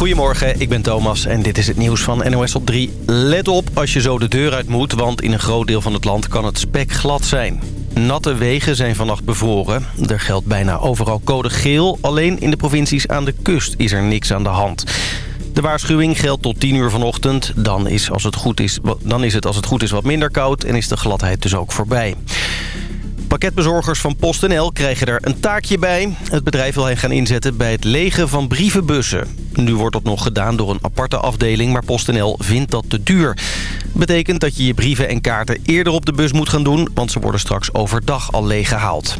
Goedemorgen, ik ben Thomas en dit is het nieuws van NOS op 3. Let op als je zo de deur uit moet, want in een groot deel van het land kan het spek glad zijn. Natte wegen zijn vannacht bevroren. Er geldt bijna overal code geel. Alleen in de provincies aan de kust is er niks aan de hand. De waarschuwing geldt tot 10 uur vanochtend. Dan is, als het goed is, dan is het als het goed is wat minder koud en is de gladheid dus ook voorbij. Pakketbezorgers van PostNL krijgen er een taakje bij. Het bedrijf wil hen gaan inzetten bij het legen van brievenbussen. Nu wordt dat nog gedaan door een aparte afdeling, maar PostNL vindt dat te duur. Betekent dat je je brieven en kaarten eerder op de bus moet gaan doen... want ze worden straks overdag al leeggehaald.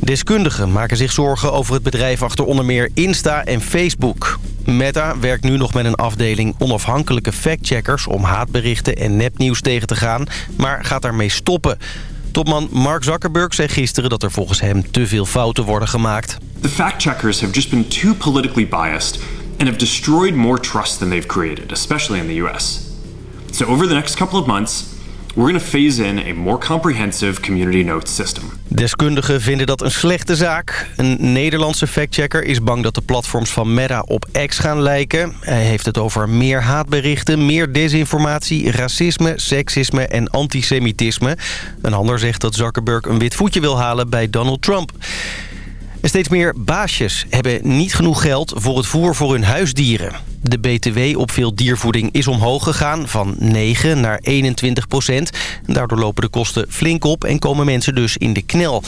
Deskundigen maken zich zorgen over het bedrijf achter onder meer Insta en Facebook. Meta werkt nu nog met een afdeling onafhankelijke factcheckers... om haatberichten en nepnieuws tegen te gaan, maar gaat daarmee stoppen... Topman Mark Zuckerberg zei gisteren dat er volgens hem te veel fouten worden gemaakt. The fact-checkers have just been too politically biased and have destroyed more trust than they've created, especially in the US. So over the next couple of months, we're going to phase in a more comprehensive community notes system. Deskundigen vinden dat een slechte zaak. Een Nederlandse factchecker is bang dat de platforms van Meta op X gaan lijken. Hij heeft het over meer haatberichten, meer desinformatie, racisme, seksisme en antisemitisme. Een ander zegt dat Zuckerberg een wit voetje wil halen bij Donald Trump. Steeds meer baasjes hebben niet genoeg geld voor het voer voor hun huisdieren. De BTW op veel diervoeding is omhoog gegaan van 9 naar 21 procent. Daardoor lopen de kosten flink op en komen mensen dus in de knel.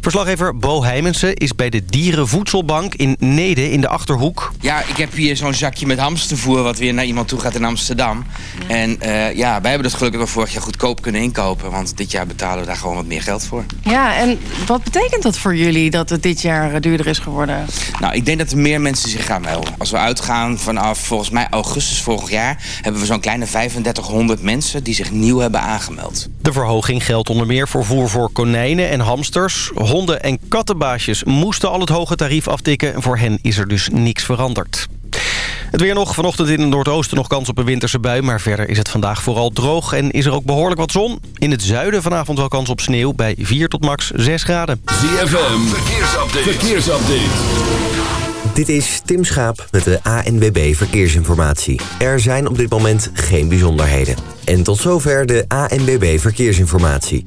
Verslaggever Bo Heimensen is bij de Dierenvoedselbank in Nede in de Achterhoek. Ja, ik heb hier zo'n zakje met hamstervoer wat weer naar iemand toe gaat in Amsterdam. En uh, ja, wij hebben dat gelukkig nog vorig jaar goedkoop kunnen inkopen. Want dit jaar betalen we daar gewoon wat meer geld voor. Ja, en wat betekent dat voor jullie dat het dit jaar duurder is geworden? Nou, ik denk dat er meer mensen zich gaan melden. Als we uitgaan vanaf volgens mij augustus vorig jaar... hebben we zo'n kleine 3500 mensen die zich nieuw hebben aangemeld. De verhoging geldt onder meer voor voer voor konijnen en hamsters Honden- en kattenbaasjes moesten al het hoge tarief aftikken. Voor hen is er dus niks veranderd. Het weer nog. Vanochtend in het noordoosten nog kans op een winterse bui. Maar verder is het vandaag vooral droog en is er ook behoorlijk wat zon. In het zuiden vanavond wel kans op sneeuw bij 4 tot max 6 graden. ZFM, verkeersupdate. verkeersupdate. Dit is Tim Schaap met de ANWB Verkeersinformatie. Er zijn op dit moment geen bijzonderheden. En tot zover de ANWB Verkeersinformatie.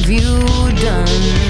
To the middle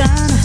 done.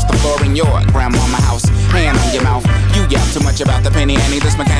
across the floor in your grandmama house. Hand on your mouth. You yell too much about the penny, and this mechanic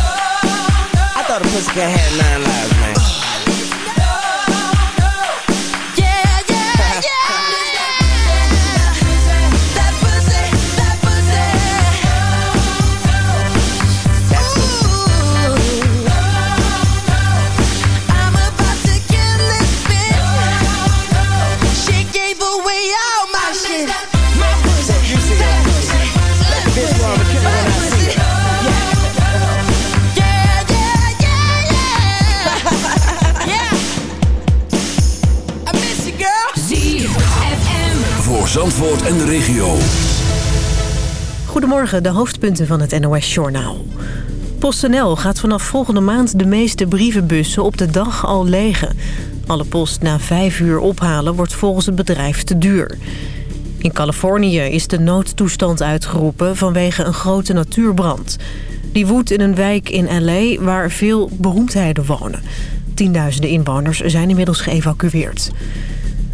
Thought a pussycat had nine lives, man. Zandvoort en de regio. Goedemorgen, de hoofdpunten van het NOS-journaal. PostNL gaat vanaf volgende maand de meeste brievenbussen op de dag al legen. Alle post na vijf uur ophalen wordt volgens het bedrijf te duur. In Californië is de noodtoestand uitgeroepen vanwege een grote natuurbrand. Die woedt in een wijk in L.A. waar veel beroemdheden wonen. Tienduizenden inwoners zijn inmiddels geëvacueerd.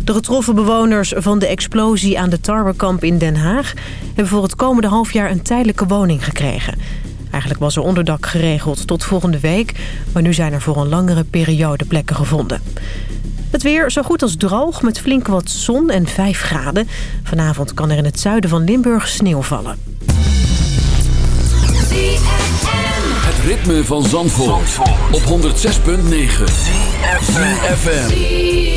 De getroffen bewoners van de explosie aan de tarwekamp in Den Haag... hebben voor het komende half jaar een tijdelijke woning gekregen. Eigenlijk was er onderdak geregeld tot volgende week... maar nu zijn er voor een langere periode plekken gevonden. Het weer zo goed als droog met flink wat zon en 5 graden. Vanavond kan er in het zuiden van Limburg sneeuw vallen. Het ritme van Zandvoort, op 106.9. ZFM.